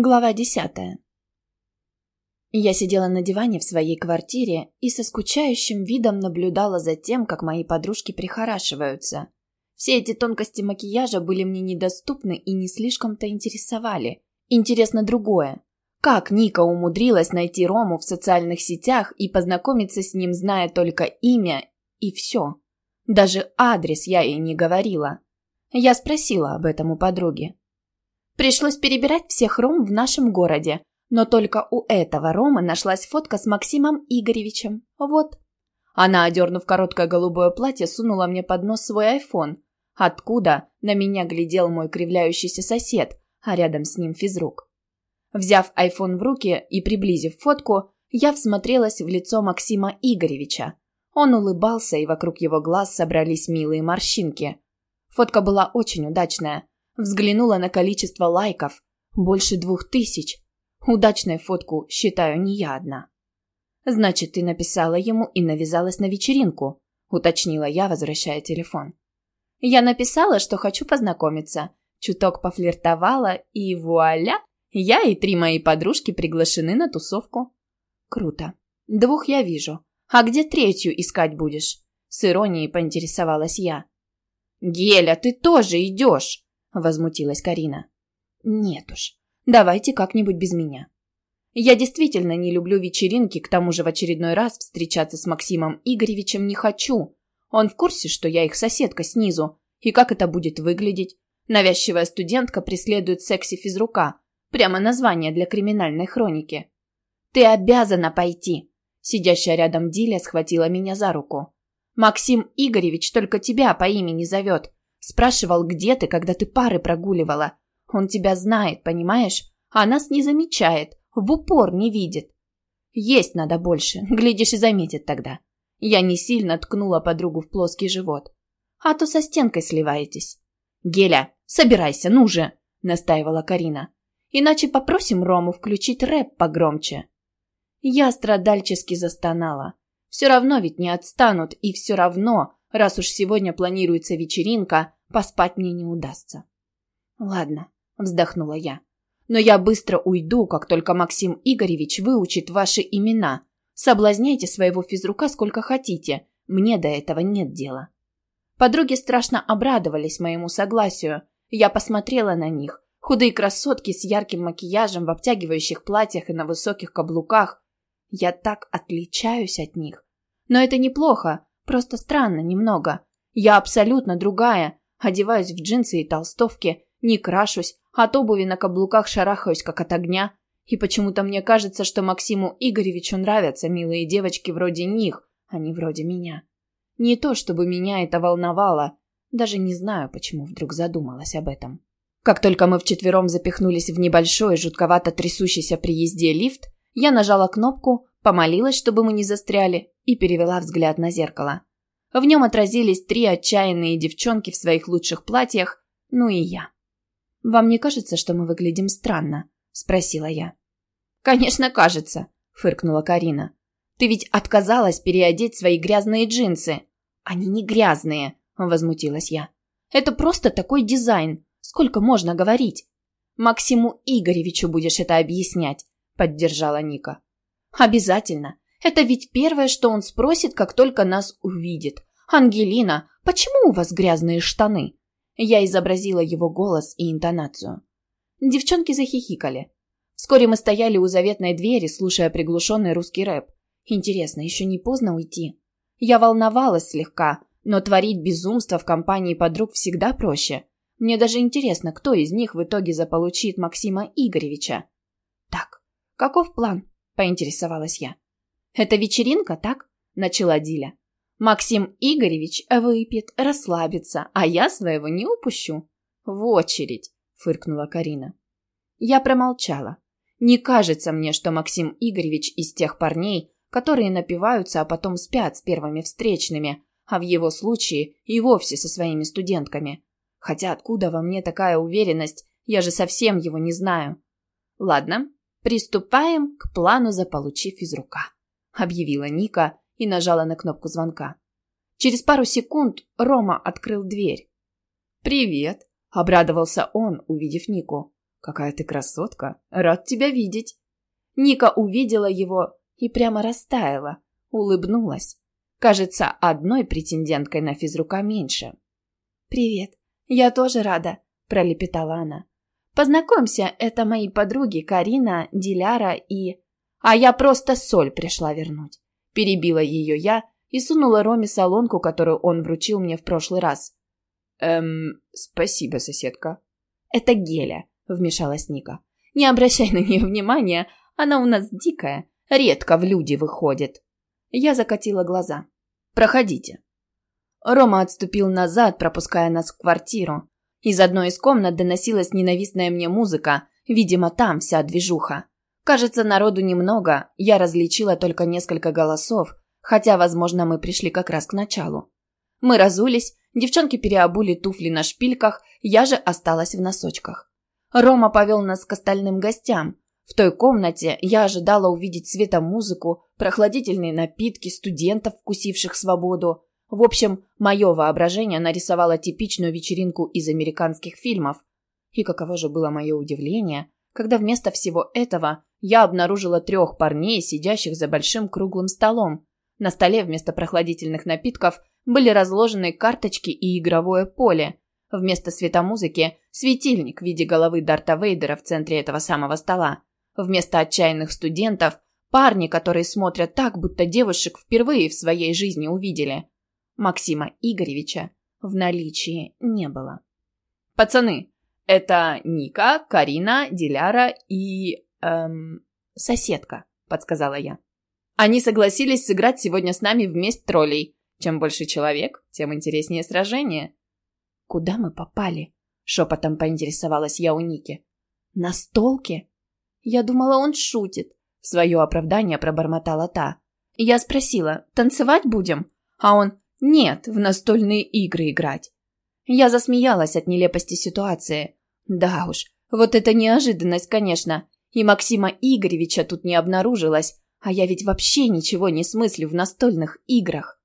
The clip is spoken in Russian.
Глава десятая. Я сидела на диване в своей квартире и со скучающим видом наблюдала за тем, как мои подружки прихорашиваются. Все эти тонкости макияжа были мне недоступны и не слишком-то интересовали. Интересно другое. Как Ника умудрилась найти Рому в социальных сетях и познакомиться с ним, зная только имя и все. Даже адрес я ей не говорила. Я спросила об этом у подруги. Пришлось перебирать всех ром в нашем городе, но только у этого рома нашлась фотка с Максимом Игоревичем. Вот. Она, одернув короткое голубое платье, сунула мне под нос свой айфон. Откуда на меня глядел мой кривляющийся сосед, а рядом с ним физрук. Взяв айфон в руки и приблизив фотку, я всмотрелась в лицо Максима Игоревича. Он улыбался, и вокруг его глаз собрались милые морщинки. Фотка была очень удачная. Взглянула на количество лайков. Больше двух тысяч. Удачную фотку считаю не я одна. «Значит, ты написала ему и навязалась на вечеринку», — уточнила я, возвращая телефон. «Я написала, что хочу познакомиться. Чуток пофлиртовала, и вуаля! Я и три мои подружки приглашены на тусовку». «Круто. Двух я вижу. А где третью искать будешь?» С иронией поинтересовалась я. «Геля, ты тоже идешь!» – возмутилась Карина. «Нет уж, давайте как-нибудь без меня. Я действительно не люблю вечеринки, к тому же в очередной раз встречаться с Максимом Игоревичем не хочу. Он в курсе, что я их соседка снизу, и как это будет выглядеть. Навязчивая студентка преследует секси-физрука. Прямо название для криминальной хроники. «Ты обязана пойти!» Сидящая рядом Диля схватила меня за руку. «Максим Игоревич только тебя по имени зовет. Спрашивал, где ты, когда ты пары прогуливала. Он тебя знает, понимаешь? А нас не замечает, в упор не видит. Есть надо больше, глядишь и заметит тогда. Я не сильно ткнула подругу в плоский живот. А то со стенкой сливаетесь. «Геля, собирайся, ну же!» – настаивала Карина. «Иначе попросим Рому включить рэп погромче». Я страдальчески застонала. Все равно ведь не отстанут, и все равно Раз уж сегодня планируется вечеринка, поспать мне не удастся. Ладно, вздохнула я. Но я быстро уйду, как только Максим Игоревич выучит ваши имена. Соблазняйте своего физрука сколько хотите. Мне до этого нет дела. Подруги страшно обрадовались моему согласию. Я посмотрела на них. Худые красотки с ярким макияжем в обтягивающих платьях и на высоких каблуках. Я так отличаюсь от них. Но это неплохо. Просто странно немного. Я абсолютно другая. Одеваюсь в джинсы и толстовки, не крашусь, от обуви на каблуках шарахаюсь, как от огня. И почему-то мне кажется, что Максиму Игоревичу нравятся милые девочки вроде них, а не вроде меня. Не то, чтобы меня это волновало. Даже не знаю, почему вдруг задумалась об этом. Как только мы вчетвером запихнулись в небольшой, жутковато трясущийся при езде лифт, я нажала кнопку, помолилась, чтобы мы не застряли, и перевела взгляд на зеркало. В нем отразились три отчаянные девчонки в своих лучших платьях, ну и я. «Вам не кажется, что мы выглядим странно?» – спросила я. «Конечно, кажется», – фыркнула Карина. «Ты ведь отказалась переодеть свои грязные джинсы». «Они не грязные», – возмутилась я. «Это просто такой дизайн. Сколько можно говорить?» «Максиму Игоревичу будешь это объяснять», – поддержала Ника. «Обязательно. Это ведь первое, что он спросит, как только нас увидит. «Ангелина, почему у вас грязные штаны?» Я изобразила его голос и интонацию. Девчонки захихикали. Вскоре мы стояли у заветной двери, слушая приглушенный русский рэп. Интересно, еще не поздно уйти? Я волновалась слегка, но творить безумство в компании подруг всегда проще. Мне даже интересно, кто из них в итоге заполучит Максима Игоревича. «Так, каков план?» – поинтересовалась я. «Это вечеринка, так?» – начала Диля. «Максим Игоревич выпьет, расслабится, а я своего не упущу». «В очередь», – фыркнула Карина. Я промолчала. Не кажется мне, что Максим Игоревич из тех парней, которые напиваются, а потом спят с первыми встречными, а в его случае и вовсе со своими студентками. Хотя откуда во мне такая уверенность, я же совсем его не знаю. Ладно, приступаем к плану заполучив из рука объявила Ника и нажала на кнопку звонка. Через пару секунд Рома открыл дверь. «Привет!» – обрадовался он, увидев Нику. «Какая ты красотка! Рад тебя видеть!» Ника увидела его и прямо растаяла, улыбнулась. Кажется, одной претенденткой на физрука меньше. «Привет, я тоже рада», – пролепетала она. «Познакомься, это мои подруги Карина, Диляра и...» «А я просто соль пришла вернуть», – перебила ее я и сунула Роме солонку, которую он вручил мне в прошлый раз. «Эм, спасибо, соседка». «Это Геля», – вмешалась Ника. «Не обращай на нее внимания, она у нас дикая, редко в люди выходит». Я закатила глаза. «Проходите». Рома отступил назад, пропуская нас в квартиру. Из одной из комнат доносилась ненавистная мне музыка, видимо, там вся движуха. Кажется, народу немного, я различила только несколько голосов, хотя, возможно, мы пришли как раз к началу. Мы разулись, девчонки переобули туфли на шпильках, я же осталась в носочках. Рома повел нас к остальным гостям. В той комнате я ожидала увидеть светомузыку, прохладительные напитки, студентов, вкусивших свободу. В общем, мое воображение нарисовало типичную вечеринку из американских фильмов. И каково же было мое удивление, когда вместо всего этого я обнаружила трех парней, сидящих за большим круглым столом. На столе вместо прохладительных напитков были разложены карточки и игровое поле. Вместо светомузыки – светильник в виде головы Дарта Вейдера в центре этого самого стола. Вместо отчаянных студентов – парни, которые смотрят так, будто девушек впервые в своей жизни увидели. Максима Игоревича в наличии не было. «Пацаны, это Ника, Карина, Диляра и... Эм, соседка», – подсказала я. Они согласились сыграть сегодня с нами вместе троллей. Чем больше человек, тем интереснее сражение. «Куда мы попали?» — шепотом поинтересовалась я у Ники. «На столке?» Я думала, он шутит. В свое оправдание пробормотала та. Я спросила, танцевать будем? А он, нет, в настольные игры играть. Я засмеялась от нелепости ситуации. Да уж, вот это неожиданность, конечно. И Максима Игоревича тут не обнаружилось, а я ведь вообще ничего не смыслю в настольных играх.